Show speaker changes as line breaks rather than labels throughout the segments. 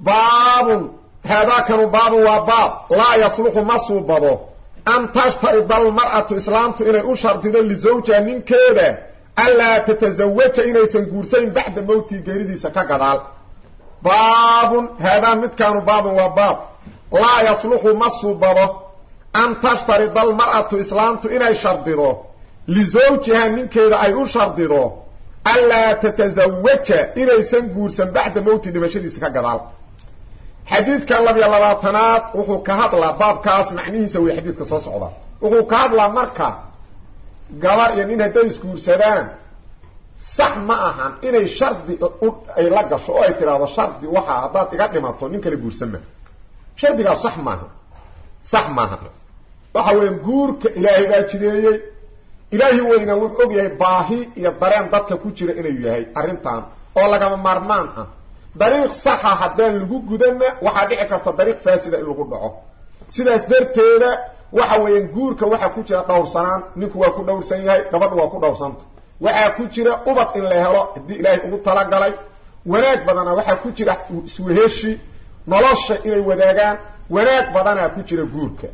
baabun haadaakanu baabun waa baab laa yasluxu ma suubado an tashtarida almar'atu islaamtu inay u shardido lisawjiha ninkeeda anlaa tatasawaja inaysan guursayn bacda mowtii geeridiisa ka gadaal. Baabun haadaa midkaanu baabun waa baab laa yasluxu ma suubado an tashtarida almar'atu islaamtu inay shardido lisawjiha ninkeeda ay u shardido anlaa tatasawaja inaysan guursan bacda mowti dhimashadiisa ka gadaal xadiidkan labiyo labaatanaad wuxuu ka hadlaa baabkaas macnihiisa wey xadiidka soo socda. Wuxuu ka hadlaa marka gabar iyo nin hadday isguursadaan sax ma ahan inay shardi ay la gasho oo ay tidhaahdo shardi waxaa haddaad iga dhimato nin kale guursan ma. Shardigaas sax maaha sax maaha waxa weya guurka ilaahay baa jideeyey. Ilaahi weyna wuxuu og yahay baahi iyo dareen dadka ku jira inuu yahay arrintan oo lagama maarmaan ah dariiq saxa haddaan lagu gudanna waxaa dhici karta dariiq faasida in lagu dhaco. Sidaas darteeda waxa weeyaan guurka waxaa ku jira dhowrsanaan ninku waa ku dhowrsan yahay gabadhu waa ku dhowrsanta. Waxaa ku jira ubad in la helo haddii ilaahay ugu talagalay. Wanaag badana waxaa ku jira isweheshi nolosha inay wadaagaan wanaag badanaa ku jira guurka.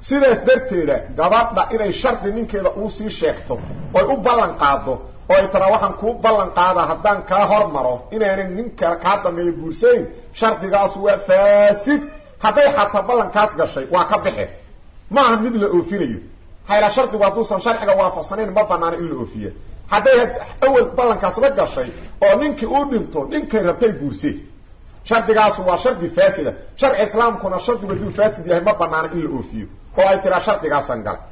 Sidaas darteeda gabadha inay shardi ninkeeda uu sii sheegto oy u ballan qaado oo ay taraa waxaan kuu ballan qaadaa haddaan kaa hormaro inaanan ninka kaa dameeyo guursayn shardigaasu waa faasid. Hadday xataa ballankaas gashay waa ka baxe ma aha mid la oofinayo. Hayla shardigu hadduusan sharciga waafaqsanayn ma banaano in la oofiya hadday awel ballankaas la gashay oo ninkii uu dhinto ninkay rabtay guurseen shardigaasu waa shardi faasida sharci islaamkuna shardigu hadduu faasid yahay ma banaano in la oofiyo. Oo ay tiraa shardigaasan galay.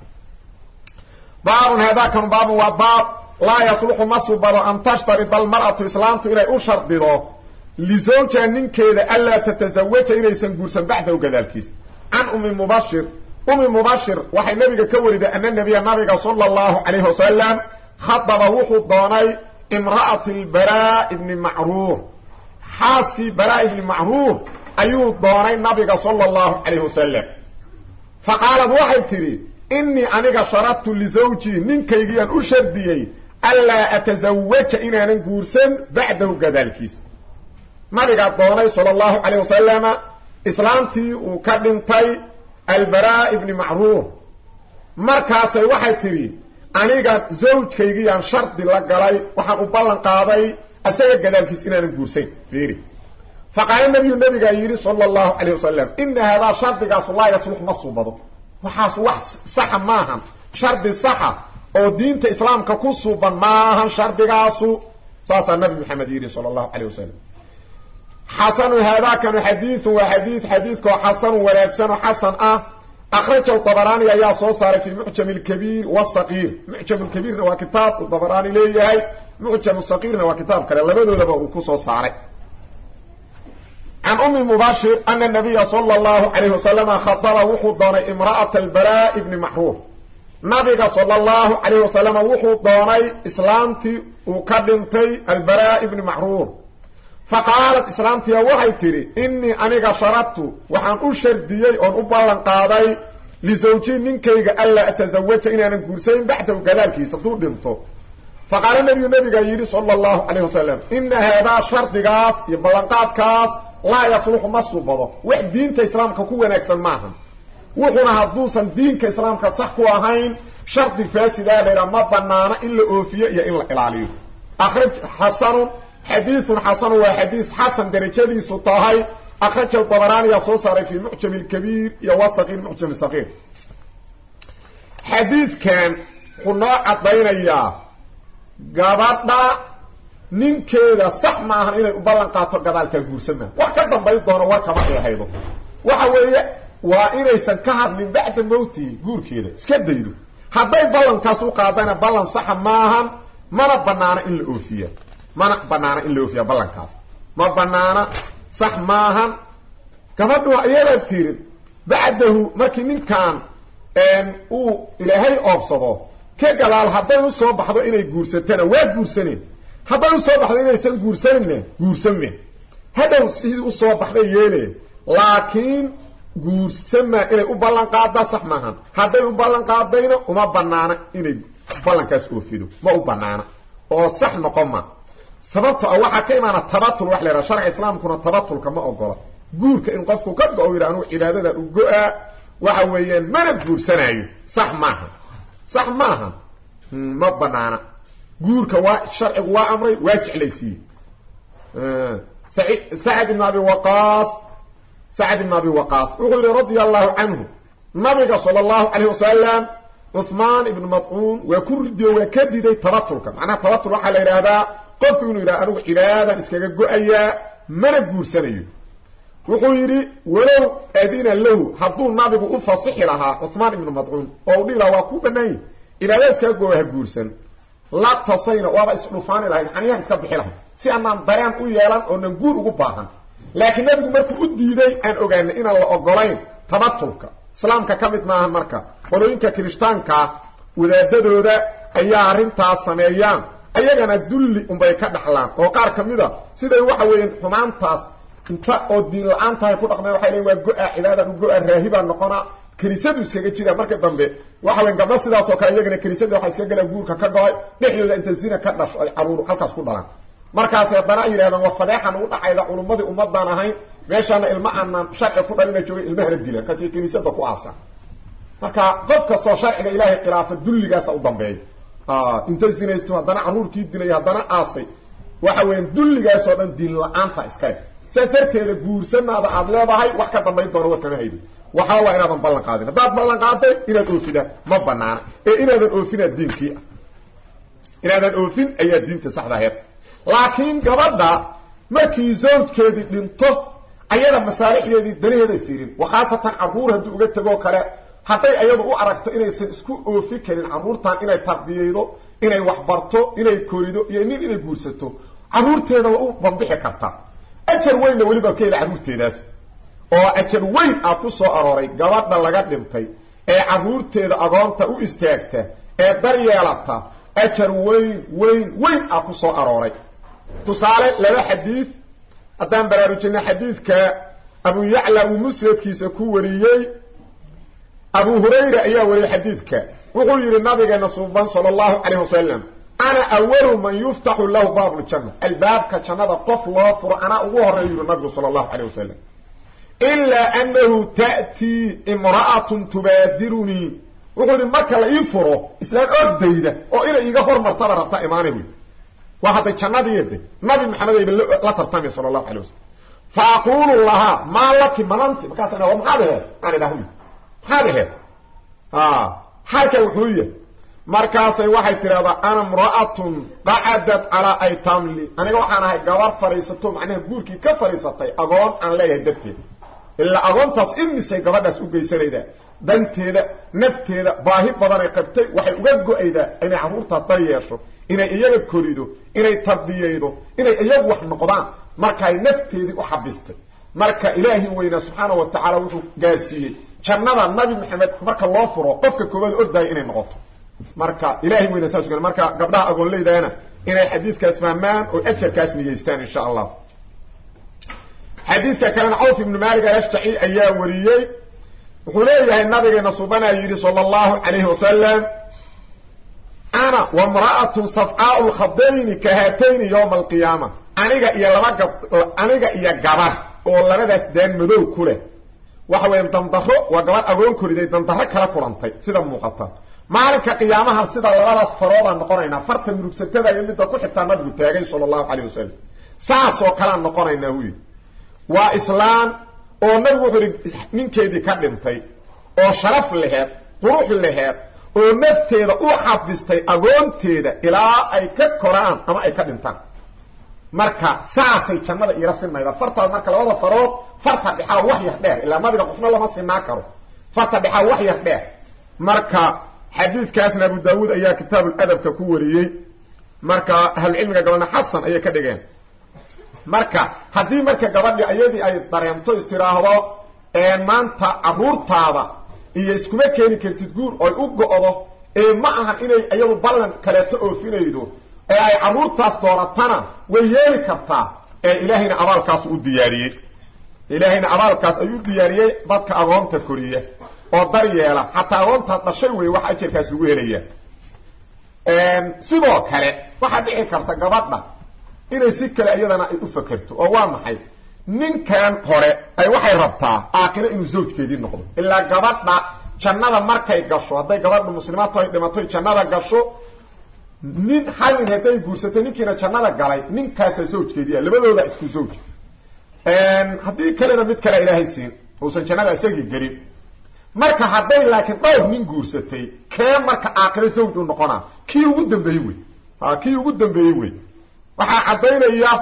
Baabun haadaakanu baabun waa baab laa yasluxu ma subado an tashtarida almar'atu islaamtu inay u shardido lisawjiha ninkeeda anlaa tatasawaja inaysan guursan bacdahu gadaalkiisa. Can umi mubashir umi mubashir waxay nabiga ka wariday ana nabiya nabiga sala allahu calayhi wasalam khadaba wuxuu doonay imra'ati lbaraa ibni macruur xaaskii baraa ibni macruur ayuu doonay nabiga sala allahu calayhi wasalam fa qaalad waxay tidhi innii aniga sharadtu lisawjii ninkaygiiaan u shardiyey anlaa atasawaja inaanan guursan bacdahu gadaalkiisa nabigaa doonay sala allahu calayh wasalama islaamtii uu ka dhintay albaraa ibni macruur. Markaasay waxay tidhi aniga zawjkaygiyaan shardi la galay waxaan u ballan qaaday asaga gadaalkiis inaanan guursayn. Fiiri. Fa qaala nabiyu nabigaa yidhi sala allahu calayh wasalam ina haadaa shardigaasu laa yaslux ma subado waxaas wax saxa maahan. Shardi saxa oo diinta islaamka ku suuban maahan shardigaasu saasaa nabi maxamed yidhi sala allahu calayh wasalam xasanu haadaakanu xadiidun waa xadiid xadiidkoo xasanu wanaagsan xasan ah. Akhrajahu dabaraani ayaa soo saaray fii mucjam alkabiir wasaqiir mucjam lkabiirna waa kitaab uu dabaraani leeyahay. Mucjam saqiirna waa kitaab kale. Labadoodaba uu ku soo saaray. Can umi mubashir ana nabiya sala allahu calayhi wasalama khadaba wuxuu doonay imra'ata albaraa ibni macruur nabiga sala allahu calayhi wasalama wuxuu doonay islaamtii uu ka dhintay albaraa ibni macruur fa qaalat islaamtiya waxay tidhi innii aniga sharadtu waxaan u shardiyey oon u ballan qaaday lisawjii ninkayga anlaa atasawaja inaanan guursayn bacdahu gadaalkiisa hadduu dhinto. Fa qaala nabiyu nabigaa yidhi sala allahu calayh wasalam ina haadaa shardigaas iyo ballanqaadkaas laa yasluxu ma subado. Wax diinta islaamka ku wanaagsan maaha wuxuna hadduusan diinka islaamka sax ku ahayn shardi faasidaa laydhaa ma banaano in la oofiyo iyo in la ilaaliyo. Akhraj xasanun xadiidun xasanun waa xadiis xasan darajadiisu tahay. Akhrajahu dabaraaniyaa soo saaray fii mucjam alkabiir iyo wasaqiir mucjam saqiir xadiidkan wuxuu noo caddaynayaa gabadha ninkeeda sax maahan inay u ballan qaato gadaalkaa guursamaa wax ka dambayn doono war kama ay haydo waxa weeye waa inaysan ka hadlin bacda mowtihi guurkeeda. Iska daydo. Hadday ballankaas u qaadana ballan saxa maahan mana banaana in la oofiya mana banaana in la oofiya ballankaas. Ma banaana sax maahan. Gabadhu iyadaa fiirin bacdahu markii ninkan uu ilaahay oobsado ka gadaal hadday u soo baxdo inay guursatana waa guursaneen hadday u soo baxdo inaysan guursaninna guursameen hadhow sidii u soo baxday yeeleen laakiin guursamaa inay u ballan qaadaa sax maahan hadday u ballan qaadayna uma banaana inay ballankaas oofido ma u banaana oo sax noqon ma. Sababto a waxaa ka imaana tabatul wax la sharci islaamkuna tabatulka ma ogola. Guurka in qofku ka go-o yidha anugu cibaadadan u go-a waxa weeyaan mana guursanaayo. Sax maaha sax maaha ma banaana guurka waa sharcigu waa amray waa jeclaysiiyey. Sacd ibn abi waqaas sacd ibn abi waqaas wuxuu yihi radia allahu canhu nabiga sala allahu calayh wasalam cuhmaan ibnu madcuun waa ku ridiyo waa ka diday tabatulka macnaha tabatul waxaa la yidhaahdaa qofku inuu yidhaha anigu cibaadan iskaga go'ayaa mana guursanayo wuxuu yidhi walow adina lahu hadduu nabigu u fasixi lahaa cuhmaan ibnu madcuun oo u dhihi lahaa waa ku banaanyi cibaada iskaga go ha guursan latasayna waaba isdhufaani lahayn xaniyahan iska bixi lahay si aanaan dareen u yeelan oonan guur ugu baahan laakiin nabigu markuu u diiday aan ogaanay inaan la ogolayn tabatulka. Islaamka ka mid maaha marka qolooyinka kirishtaankaa wadaadadooda ayaa arrintaas sameeyaan. Ayagana dulli unbay ka dhaxlaan. Oo qaar ka a siday waxa weeyaan xumaantaas inta oo diin la'aan tahay ku dhaqmeen waxay leeyin waa go-a cibaadaan go-a raahibaa noqona kiniisadu iskaga jira. Marka dambe waxa weyn gabdho sidaas oo kale iyagana kiniisada waxay iska galaan guurka ka go'ay. Dhexdooda inta zina ka dhasho ay carruur halkaas ku dhalaan markaas haddana ay yidhahdaan waa fadeexan ugu dhacayda culummadii ummadaan ahayn. Meeshaana ilma aanan sharci ku dhalina joogay ilmahana dilan kaasay kiniisada ku aasan marka qof kastoo sharciga ilaahay khilaafa dulligaasa u dambeeya inta sinaysto haddana caruurkii dilay haddana aasay. Waxa weyan dulligaasoo dhan diin la'aanta iskale saas darteeda guursanaada aad leedahay wax ka dambayn doona war kama haydi. Waxaa waa inaadan ballan qaadin. Haddaad ballan qaaday inaad oofida ma banaana ee inaadan oofinaa diinkii ah inaadan oofin ayaa diinta saxda aheed laakiin gabadha markii zoonkeedii dhinto ayada masaalixdeedii danaheeday fiirin. Wa khaasatan carruur haddii uga tegoo kale hadday ayadu u aragto inaysan isku oofi karin carruurtan inay tarbiyaydo inay waxbarto inay korido iyo nin inay guursato carruurteeda waa u bambixi kartaa ajar weynna weliba ka heli carruurteedaas oo ajar weyn ah ku soo arooray gabadha laga dhintay ee carruurteeda agoonta u istaagta ee daryeelata ajar weyn weyn weyn ah ku soo arooray tusaale laba xadiid haddaan baraarujinay xadiidka abu yacla uu musnadkiisa ku wariyey. Abu hurayra ayaa wariyey xadiidka wuxuu yidhi nabigeena suuban sala allahu calayh wasalam ana awalu man yuftaxu lahu baabuljanna albaabka jannada qof loo furo anaa ugu horeeyu yihi nabigu sala allahu calayh wasalam ilaa annahu ta'tii imra'atun tubaadirunii wuxuu yidhi marka la ii furo islaan ordayda oo inay iiga hormartaba rabtaa imaanay waa hadday jannadiiyade nabi maxamed ayba la tartamay sala allahu alay wasalam fa aquulu lahaa maa laki madanti markaas wa maxaad aheed? Aan idhaah maxaad aheed? Xaalkaa wuxuu yahay markaasay waxay tidhahdaa ana imra'atun qacadat calaa aytamli aniga waxaan ahay gabar fadhiisato macnaha guurkii ka fadhiisatay agoon aan leeyahay darteed. Ilaa agoontaas imisay gabadhaas u geysanaydaa. Danteeda nafteeda baahi badanay qabtay waxay uga go'aydaa inay carruurtaas dar yeesho inay iyaga korido inay tarbiyaydo inay iyagu wax noqdaan markaay nafteedii u xabistay marka ilaahi weynaa subxaana wa tacaala wuxuu gaarsiiyey jannada nabi maxamed marka loo furo qofka koowaad ordaya inay noqoto. Marka ilahi weynaa saas marka gabdhaha agoonleydana inay xadiidkaas fahmaan oo ajarkaas nigeystaan insha allah. Xadiidka kalena cawf ibnu maalik alashjaci ayaa wariyey. Wuxuu leeyahay nabigeena subanaa yidhi sala allahu calayhi wasalam ana wamra'atun safcaau lkhadayni ka haatayni yowma alqiyaama aniga iyo laba gab aniga iyo gabar oo labadaas daan madow ku leh. Waxa weeyaan dandaro waa gabar agoon koriday dandaro kala kulantay sida muuqata. Maalinka qiyaamaha sida labadaas faroodaan noqonaynaa farta murugsatada iyo midda ku xigtaa nabigu taagay sala allahu calayh wasalam saasoo kalean noqonaynaa yidhi. Waa islaan oo nabigu wuxuu ihi ninkeedii ka dhintay oo sharaf laheed qurux laheed oo nafteeda u xabistay agoonteeda ilaa ay ka koraan ama ay ka dhintaan. Marka saasay jannada iila sinayda fartaas marka labada farood farta dhexaa wax yar dheer ilaa nabiga qofna lama sinaa karo. Farta dhexaa wax yar dheer. Marka xadiidkaasna abu daawuud ayaa kitaabuladabka ku wariyey. Marka ahlucilmiga gabalna xasan ayay ka dhigeen. Marka haddii marka gabadhi ayadii ay dareemto istiraahdo ee maanta carruurtaada iyo iskuma keeni kartid guur oy u go-do ee ma ahan inay iyadu ballan kaleeto oofinaydo ee ay carruurtaas dooratana way yeeli kartaa ee ilaahayna abaalkaasu u diyaariyey. Ilaahayna abaalkaas ayuu u diyaariyey dadka agoonta koriya oo dar yeela xataa agoontaad dhashay wey wax ajarkaas lagu helaya. Sidoo kale waxaa dhici karta gabadha inay si kale iyadana ay u fakerto oo waa maxay ninkan hore ay waxay rabtaa aakhiro inuu zawjkeedii noqdo. Ilaa gabadha jannada markay gasho hadday gabadha muslimaadtu ay dhimato jannada gasho nin hal nin hadday guursato ninkiina jannada galay ninkaasaa zawjkeediia labadooda isku zawj. Haddii kalena mid kale ilaahay siin uusan jannada isagii gelin. Marka hadday laakiin dhowr nin guursatay kee marka aakhiro zawj u noqonaa? Kii ugu dambeeyey wey kii ugu dambeeyey wey waxaa caddaynaya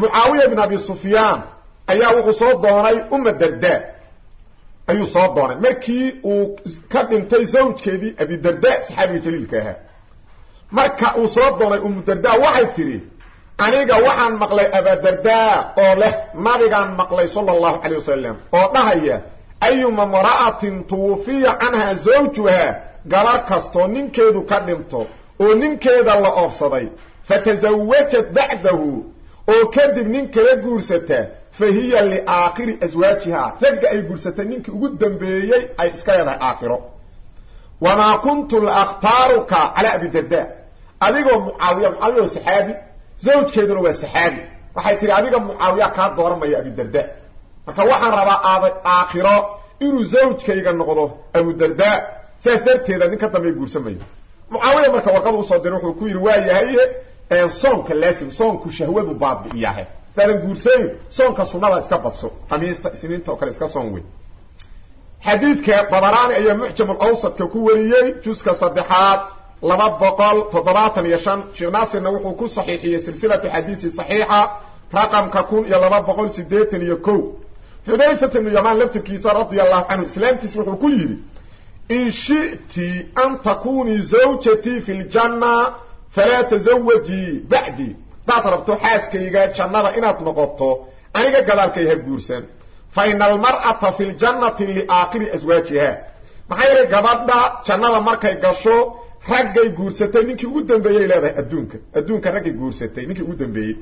mucaawiya bin abi sufyaan ayaa wuxuu soo doonay uma darda. Ayuu soo doonay. Markii uu ka dhintay zawjkeedii abidarda saxaabiga jaliilka ahaa. Marka uu soo doonay umu darda waxay tidhi aniga waxaan maqlay abadarda oo leh nabigaan maqlay sala allahu calayh wasalam oo dhahaya ayuma mra'atin tuwufiya canha zawjuha gabar kastoo ninkeedu ka dhinto oo ninkeeda la oobsaday fatasawajat bacdahu oo kadib nin kala guursata fa hiya liaakhiri aswaajiha ragga ay guursatay ninkii ugu dambeeyey ay iska leedahay aakhiro. Wamaa kuntu laaktaaruka calaa abidarda adigoo mucaawiya mucaawiya waa saxaabi. Zawjkeeduna waa saxaabi. Waxay tihi adiga mucaawiya kaa dooranmaya abidarda marka waxaan rabaa aaba aakhiro inuu zawjkayga noqdo abudarda saas darteeda nin ka dambeey guursamayo mucaawiya marka warqadu u soo diray wuxuu ku yidhi waa yahay soonka laasim soonku shahwadu baabi'iyahe hadaadan guursayn soonka sunnada iska badso. Khamiista isniinta oo kale iska soon wey xadiidka dabaraani ayaa mucjam alawsadka ku wariyey juska saddexaad laba boqol toddobaatan iyo shan. Sheekh naasirna wuxuu ku saxiixiyey silsilatu xadiisi saxiixa raqamka kun iyo laba boqol sideetan iyo ko xudayfat ibnu yamaan laftirkiisa radia allahu canhu islaamtiis wuxuu ku yidhi in shi'ti an takunii zawjatii fi ljanna falaa tasawajii bacdii hadaad rabto xaaskayga jannada inaad noqoto aniga gadaalkay ha guursan fa ina almar'ata fi ljannati liaakhiri aswaajiha maxaa yeelay gabadha jannada markay gasho raggay guursatay ninkii ugu dambeeyey leedahay adduunka adduunka raggay guursatay ninkii ugu dambeeyey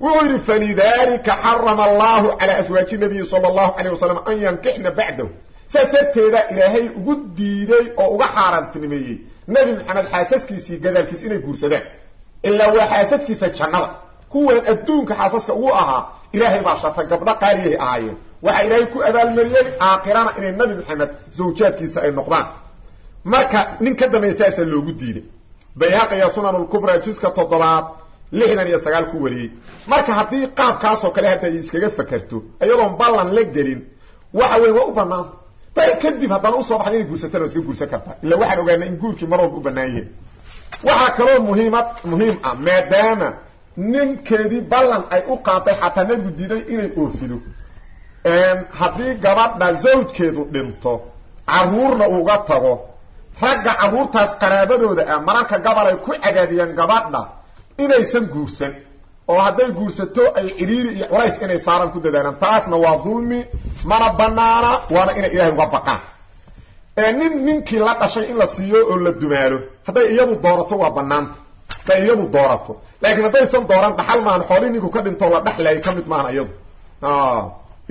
wuxuu yidhi falidalika xarama allahu calaa aswaaji nabiyi sala allahu calayh wasalam an yankixna bacdahu saas darteeda ilaahay ugu diiday oo uga xaaraantinimeeyey nebi maxamed xaasaskiisii gadaalkiis inay guursadaan ilaa waa xaasaskiisa jannada. Kuwan adduunka xaasaska ugu ahaa ilaahay baa sharfay gabdho qaaliyahay ahaayeen. Waxaa ilaahay ku abaalmariyey aakhirana inay nebi maxamed zawjaadkiisa ay noqdaan. Marka nin ka dambeeya saasaa loogu diiday. Bayhaqiya sunan lkubra juska toddobaad lixdan iyo sagaal ku wariyey. Marka haddii qaabkaasoo kale hadda ay iskaga fakerto iyadoon ballan la gelin waxa weye waa u banaanta bay kadib haddana u soo baxda inay guursatan waa iska guursan kartaa illa waxaan ogaanay in guurkii mar walba u banaan yahay waxaa kaloo muhiimad muhiim ah maadaama ninkeedii ballan ay u qaaday xataa nabigu diiday inay oofido haddii gabadha zawjkeedu dhinto carruurna uuga tago ragga carruurtaas qaraabadooda ah mararka gabal ay ku cadaadiyeen gabadha inaysan guursan oo hadday guursato ay cidhiiri iyo culays inay saaran ku dadaalaan. Taasna waa dulmi mana banaana waana inay ilaahay uga baqaan. Nin ninkii la dhashay in la siiyo oo la dumaalo hadday iyadu doorato waa banaanta hadday iyadu doorato. Laakiin haddaysan dooran dhaxal maahan xoolihii ninku ka dhintoo la dhexlaayay ka mid maahan iyadu.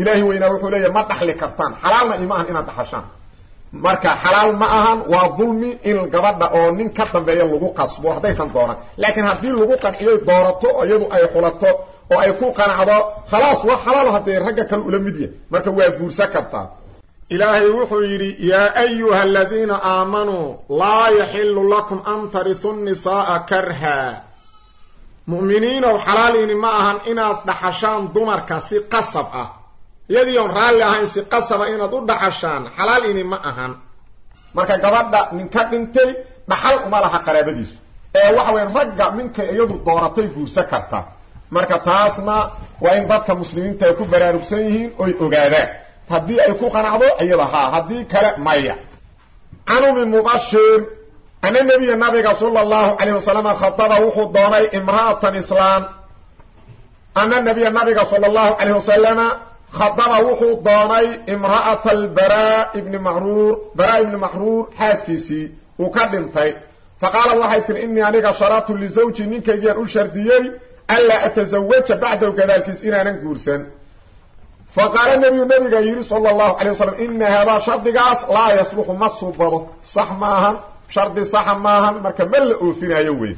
Ilaahi weynaa wuxuu leeyahy ma dhaxli kartaan. Xalaalna ima ahan inaad dhaxashaan marka xalaal ma ahan waa dulmi in gabadha oo nin ka dambeeya lagu qasbo haddaysan dooran laakiin haddii lagu qanciyoy doorato oo iyadu ay xulato oo ay ku qanacdo khalaas waa xalaal haddee ragga kale ula mid yahay. Marka waa guursan kartaa ilaahay wuxuu yidhi yaa ayuha aladiina aamanuu laa yaxilu lakum an tarisu nisaaa karha. Mu'miniinow xalaaliini ma ahan inaad dhaxashaan dumarka si qasab ah iyadii oon raalli ahayn si qasaba inaad u dhaxashaan xalaal ini ma ahan. Marka gabadha ninka dhintay dhaxal uma laha qaraabadiisu. Ee waxa weya ragga minkay iyadu dooratay guursan karta. Marka taasna waa in dadka muslimiinta ay ku baraarugsan yihiin oy ogaadaan. Haddii ay ku qanacdo iyada haa haddii kale maya. Can umi mubashir ana nebiya nabiga sala allahu calayh wasalam khadaba wuxuu doonay imra'atan islaan ana nebiya nabiga sala allahu calayh wasalama khadaba wuxuu doonay imra'ata albaraa ibni macruur baraa ibni macruur xaaskiisii uu ka dhintay. Fa qaalat waxay tihi innii aniga sharatu lisawji ninkaygiaan u shardiyey anlaa atasawaja bacdahu gadaalkiis inaanan guursan. Fa qaala nebiyu nabiga yidhi sala allahu calay wasalam ina haadaa shardigaas laa yasluxu ma suubado. Sax maahan shardi saxa maahan marka ma la oofinaayo wey